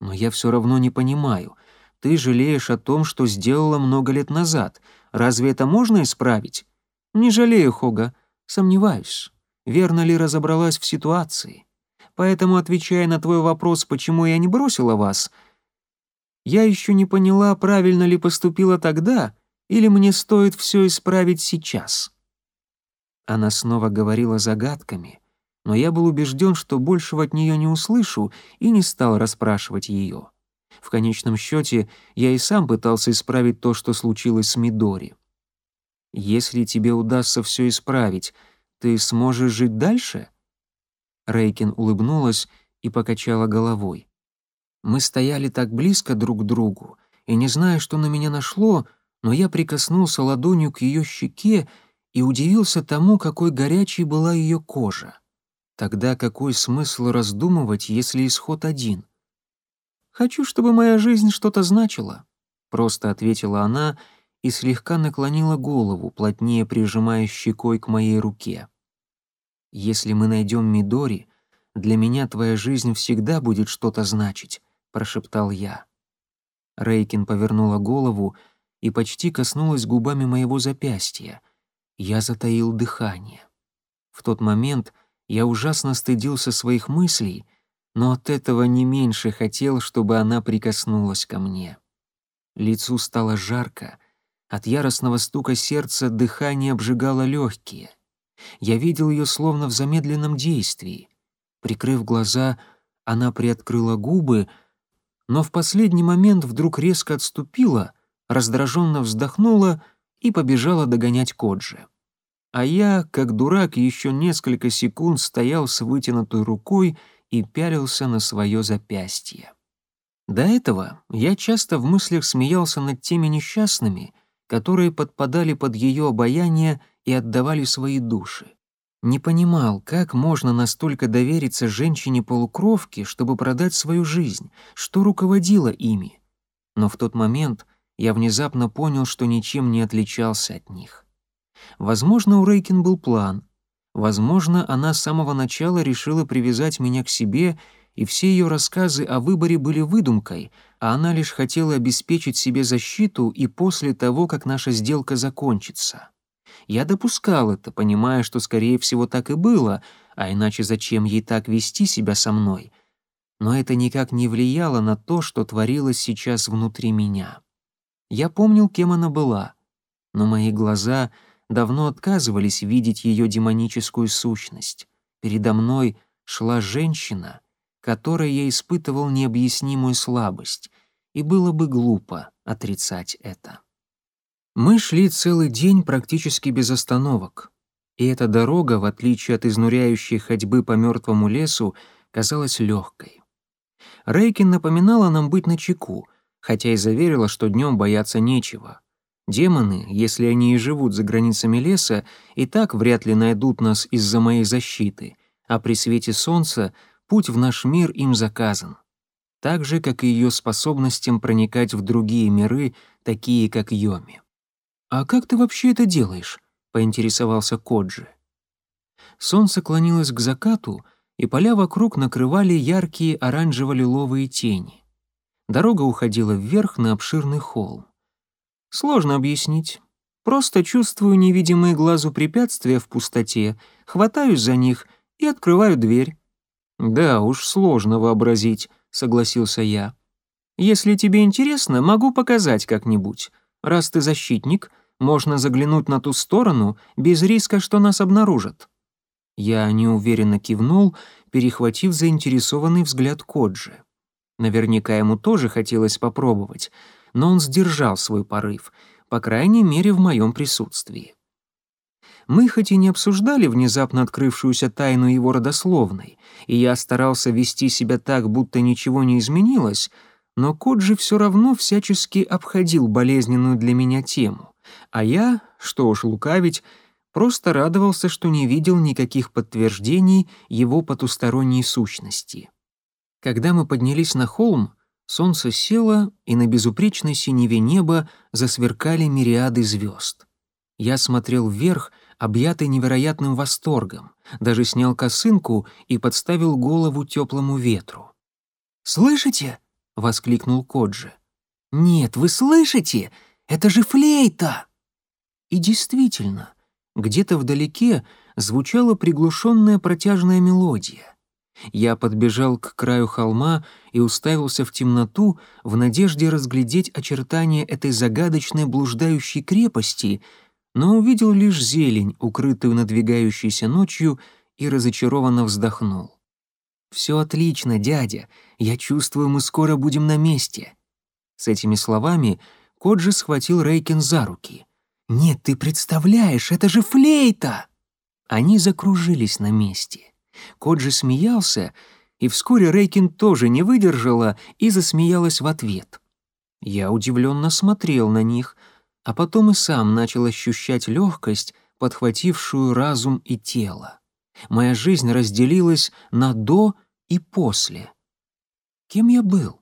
Но я все равно не понимаю. Ты жалеешь о том, что сделала много лет назад. Разве это можно исправить? Не жалею, Хога. Сомневаюсь. Верно ли разобралась в ситуации? Поэтому, отвечая на твой вопрос, почему я не бросила вас, Я еще не поняла, правильно ли поступила тогда, или мне стоит все исправить сейчас. Она снова говорила загадками, но я был убежден, что большего от нее не услышу, и не стал расспрашивать ее. В конечном счете, я и сам пытался исправить то, что случилось с Мидори. Если тебе удастся все исправить, ты сможешь жить дальше? Рейкин улыбнулась и покачала головой. Мы стояли так близко друг к другу, и не зная, что на меня нашло, но я прикоснулся ладонью к ее щеке и удивился тому, какой горячей была ее кожа. Тогда какой смысл раздумывать, если исход один? «Хочу, чтобы моя жизнь что-то значила», — просто ответила она и слегка наклонила голову, плотнее прижимая щекой к моей руке. «Если мы найдем Мидори, для меня твоя жизнь всегда будет что-то значить», — прошептал я. Рейкин повернула голову и почти коснулась губами моего запястья. Я затаил дыхание. В тот момент я ужасно стыдился своих мыслей, но от этого не меньше хотел, чтобы она прикоснулась ко мне. Лицу стало жарко, от яростного стука сердца дыхание обжигало легкие. Я видел ее словно в замедленном действии. Прикрыв глаза, она приоткрыла губы, но в последний момент вдруг резко отступила, раздраженно вздохнула и побежала догонять Коджи. А я, как дурак, еще несколько секунд стоял с вытянутой рукой и пялился на свое запястье. До этого я часто в мыслях смеялся над теми несчастными, которые подпадали под ее обаяние и отдавали свои души. Не понимал, как можно настолько довериться женщине-полукровке, чтобы продать свою жизнь, что руководило ими. Но в тот момент я внезапно понял, что ничем не отличался от них. Возможно, у Рейкин был план, Возможно, она с самого начала решила привязать меня к себе, и все ее рассказы о выборе были выдумкой, а она лишь хотела обеспечить себе защиту и после того, как наша сделка закончится. Я допускал это, понимая, что, скорее всего, так и было, а иначе зачем ей так вести себя со мной? Но это никак не влияло на то, что творилось сейчас внутри меня. Я помнил, кем она была, но мои глаза — давно отказывались видеть ее демоническую сущность. Передо мной шла женщина, которой я испытывал необъяснимую слабость, и было бы глупо отрицать это. Мы шли целый день практически без остановок, и эта дорога, в отличие от изнуряющей ходьбы по мертвому лесу, казалась легкой. Рейкин напоминала нам быть начеку, хотя и заверила, что днем бояться нечего. Демоны, если они и живут за границами леса, и так вряд ли найдут нас из-за моей защиты, а при свете солнца путь в наш мир им заказан. Так же, как и ее способностям проникать в другие миры, такие как Йоми. «А как ты вообще это делаешь?» — поинтересовался Коджи. Солнце клонилось к закату, и поля вокруг накрывали яркие оранжево-лиловые тени. Дорога уходила вверх на обширный холм. Сложно объяснить. Просто чувствую невидимые глазу препятствия в пустоте, хватаюсь за них и открываю дверь. «Да уж, сложно вообразить», — согласился я. «Если тебе интересно, могу показать как-нибудь. Раз ты защитник, можно заглянуть на ту сторону без риска, что нас обнаружат». Я неуверенно кивнул, перехватив заинтересованный взгляд Коджи. Наверняка ему тоже хотелось попробовать — но он сдержал свой порыв, по крайней мере, в моем присутствии. Мы хоть и не обсуждали внезапно открывшуюся тайну его родословной, и я старался вести себя так, будто ничего не изменилось, но кот же все равно всячески обходил болезненную для меня тему, а я, что уж лукавить, просто радовался, что не видел никаких подтверждений его потусторонней сущности. Когда мы поднялись на холм, Солнце село, и на безупречной синеве неба засверкали мириады звезд. Я смотрел вверх, объятый невероятным восторгом, даже снял косынку и подставил голову теплому ветру. «Слышите?» — воскликнул Коджи. «Нет, вы слышите? Это же флейта!» И действительно, где-то вдалеке звучала приглушенная протяжная мелодия. Я подбежал к краю холма и уставился в темноту в надежде разглядеть очертания этой загадочной блуждающей крепости, но увидел лишь зелень, укрытую надвигающейся ночью, и разочарованно вздохнул. «Все отлично, дядя. Я чувствую, мы скоро будем на месте». С этими словами Коджи схватил Рейкин за руки. «Нет, ты представляешь, это же флейта!» Они закружились на месте. Коджи смеялся, и вскоре Рейкин тоже не выдержала и засмеялась в ответ. Я удивленно смотрел на них, а потом и сам начал ощущать легкость, подхватившую разум и тело. Моя жизнь разделилась на «до» и «после». Кем я был?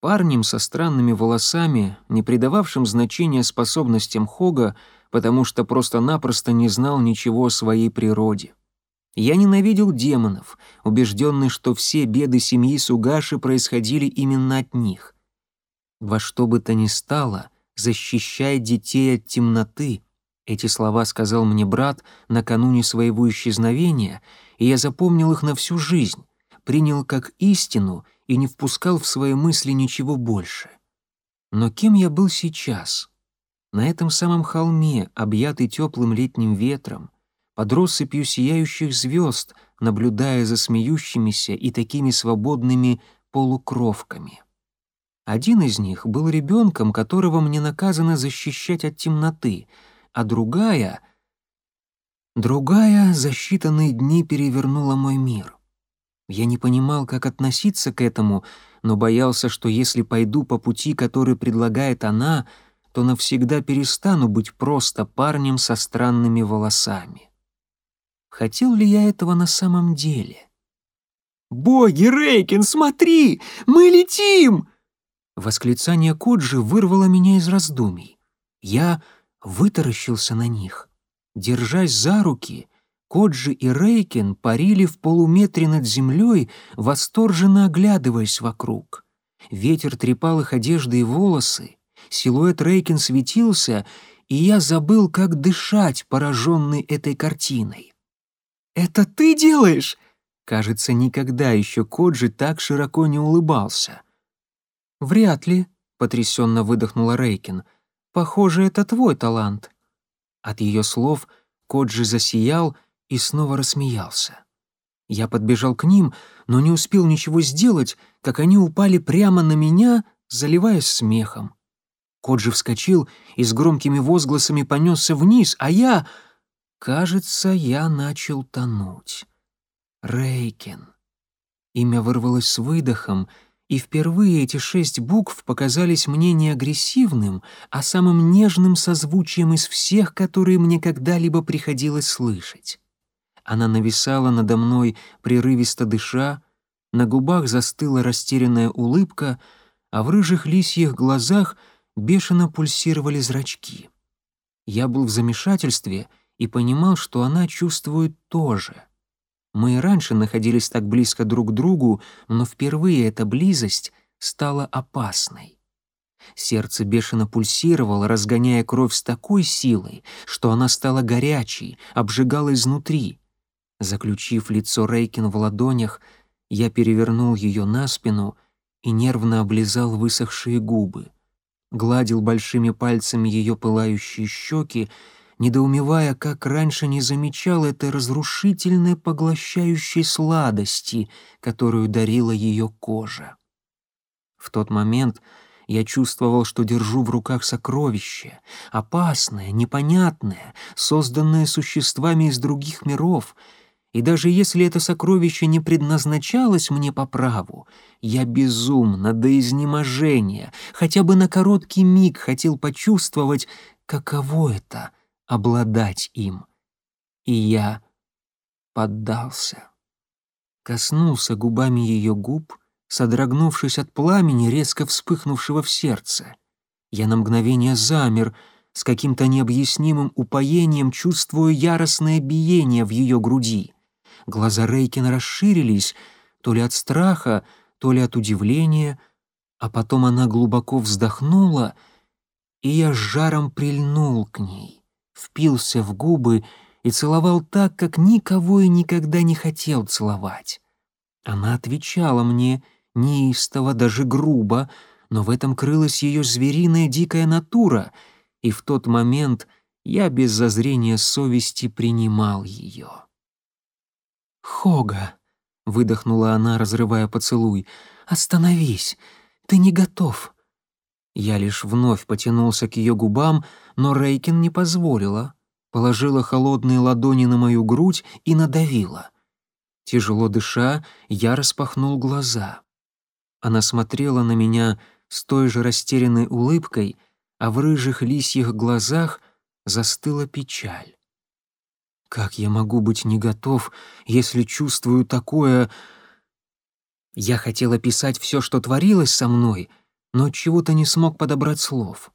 Парнем со странными волосами, не придававшим значения способностям Хога, потому что просто-напросто не знал ничего о своей природе. Я ненавидел демонов, убежденный, что все беды семьи Сугаши происходили именно от них. Во что бы то ни стало, защищай детей от темноты. Эти слова сказал мне брат накануне своего исчезновения, и я запомнил их на всю жизнь, принял как истину и не впускал в свои мысли ничего больше. Но кем я был сейчас? На этом самом холме, объятый теплым летним ветром, под россыпью сияющих звезд, наблюдая за смеющимися и такими свободными полукровками. Один из них был ребенком, которого мне наказано защищать от темноты, а другая... Другая за считанные дни перевернула мой мир. Я не понимал, как относиться к этому, но боялся, что если пойду по пути, который предлагает она, то навсегда перестану быть просто парнем со странными волосами. Хотел ли я этого на самом деле? «Боги, Рейкин, смотри! Мы летим!» Восклицание Коджи вырвало меня из раздумий. Я вытаращился на них. Держась за руки, Коджи и Рейкин парили в полуметре над землей, восторженно оглядываясь вокруг. Ветер трепал их одежды и волосы, силуэт Рейкин светился, и я забыл, как дышать, пораженный этой картиной. «Это ты делаешь?» Кажется, никогда еще Коджи так широко не улыбался. «Вряд ли», — потрясенно выдохнула Рейкин. «Похоже, это твой талант». От ее слов Коджи засиял и снова рассмеялся. Я подбежал к ним, но не успел ничего сделать, как они упали прямо на меня, заливаясь смехом. Коджи вскочил и с громкими возгласами понесся вниз, а я Кажется, я начал тонуть. Рейкин. Имя вырвалось с выдохом, и впервые эти шесть букв показались мне не агрессивным, а самым нежным созвучием из всех, которые мне когда-либо приходилось слышать. Она нависала надо мной, прерывисто дыша, на губах застыла растерянная улыбка, а в рыжих лисьих глазах бешено пульсировали зрачки. Я был в замешательстве — и понимал, что она чувствует тоже. Мы и раньше находились так близко друг к другу, но впервые эта близость стала опасной. Сердце бешено пульсировало, разгоняя кровь с такой силой, что она стала горячей, обжигала изнутри. Заключив лицо Рейкин в ладонях, я перевернул ее на спину и нервно облизал высохшие губы. Гладил большими пальцами ее пылающие щеки недоумевая, как раньше не замечал этой разрушительной поглощающей сладости, которую дарила ее кожа. В тот момент я чувствовал, что держу в руках сокровище, опасное, непонятное, созданное существами из других миров, и даже если это сокровище не предназначалось мне по праву, я безумно до изнеможения, хотя бы на короткий миг хотел почувствовать, каково это обладать им. И я поддался. Коснулся губами ее губ, содрогнувшись от пламени, резко вспыхнувшего в сердце. Я на мгновение замер, с каким-то необъяснимым упоением чувствуя яростное биение в ее груди. Глаза Рейкина расширились, то ли от страха, то ли от удивления, а потом она глубоко вздохнула, и я с жаром прильнул к ней впился в губы и целовал так, как никого и никогда не хотел целовать. Она отвечала мне неистово, даже грубо, но в этом крылась ее звериная дикая натура, и в тот момент я без зазрения совести принимал ее. «Хога», — выдохнула она, разрывая поцелуй, — «остановись, ты не готов». Я лишь вновь потянулся к ее губам, но Рейкин не позволила, положила холодные ладони на мою грудь и надавила. Тяжело дыша, я распахнул глаза. Она смотрела на меня с той же растерянной улыбкой, а в рыжих лисьих глазах застыла печаль. Как я могу быть не готов, если чувствую такое... Я хотела писать все, что творилось со мной, но чего-то не смог подобрать слов.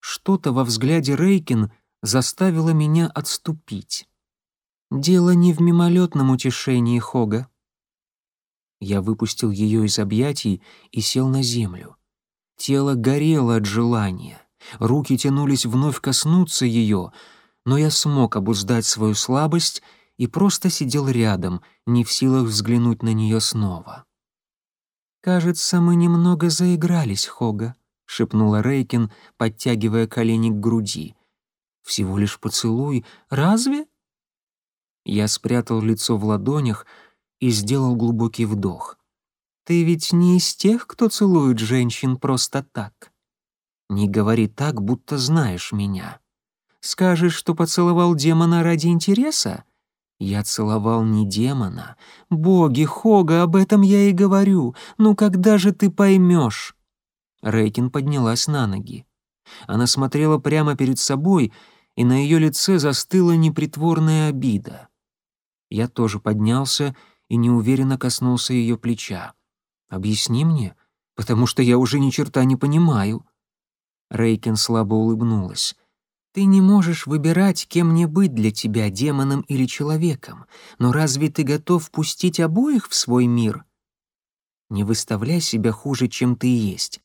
Что-то во взгляде Рейкин заставило меня отступить. Дело не в мимолетном утешении Хога. Я выпустил ее из объятий и сел на землю. Тело горело от желания, руки тянулись вновь коснуться ее, но я смог обуздать свою слабость и просто сидел рядом, не в силах взглянуть на нее снова. «Кажется, мы немного заигрались, Хога», — шепнула Рейкин, подтягивая колени к груди. «Всего лишь поцелуй. Разве?» Я спрятал лицо в ладонях и сделал глубокий вдох. «Ты ведь не из тех, кто целует женщин просто так. Не говори так, будто знаешь меня. Скажешь, что поцеловал демона ради интереса? Я целовал не демона. Боги, Хога, об этом я и говорю. Ну когда же ты поймешь? Рейкин поднялась на ноги. Она смотрела прямо перед собой, и на ее лице застыла непритворная обида. Я тоже поднялся и неуверенно коснулся ее плеча. «Объясни мне, потому что я уже ни черта не понимаю». Рейкин слабо улыбнулась. Ты не можешь выбирать, кем мне быть для тебя, демоном или человеком, но разве ты готов пустить обоих в свой мир? Не выставляй себя хуже, чем ты есть.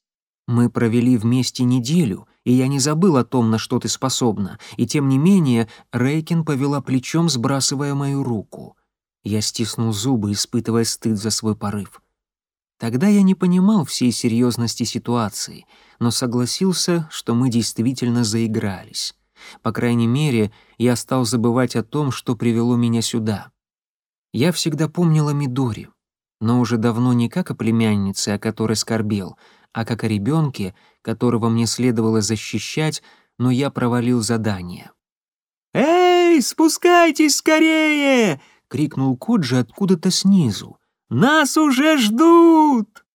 Мы провели вместе неделю, и я не забыл о том, на что ты способна, и тем не менее Рейкин повела плечом, сбрасывая мою руку. Я стиснул зубы, испытывая стыд за свой порыв. Тогда я не понимал всей серьезности ситуации, но согласился, что мы действительно заигрались. По крайней мере, я стал забывать о том, что привело меня сюда. Я всегда помнила Мидори, но уже давно не как о племяннице, о которой скорбел, а как о ребенке, которого мне следовало защищать, но я провалил задание. «Эй, спускайтесь скорее!» — крикнул Коджи откуда-то снизу. «Нас уже ждут!»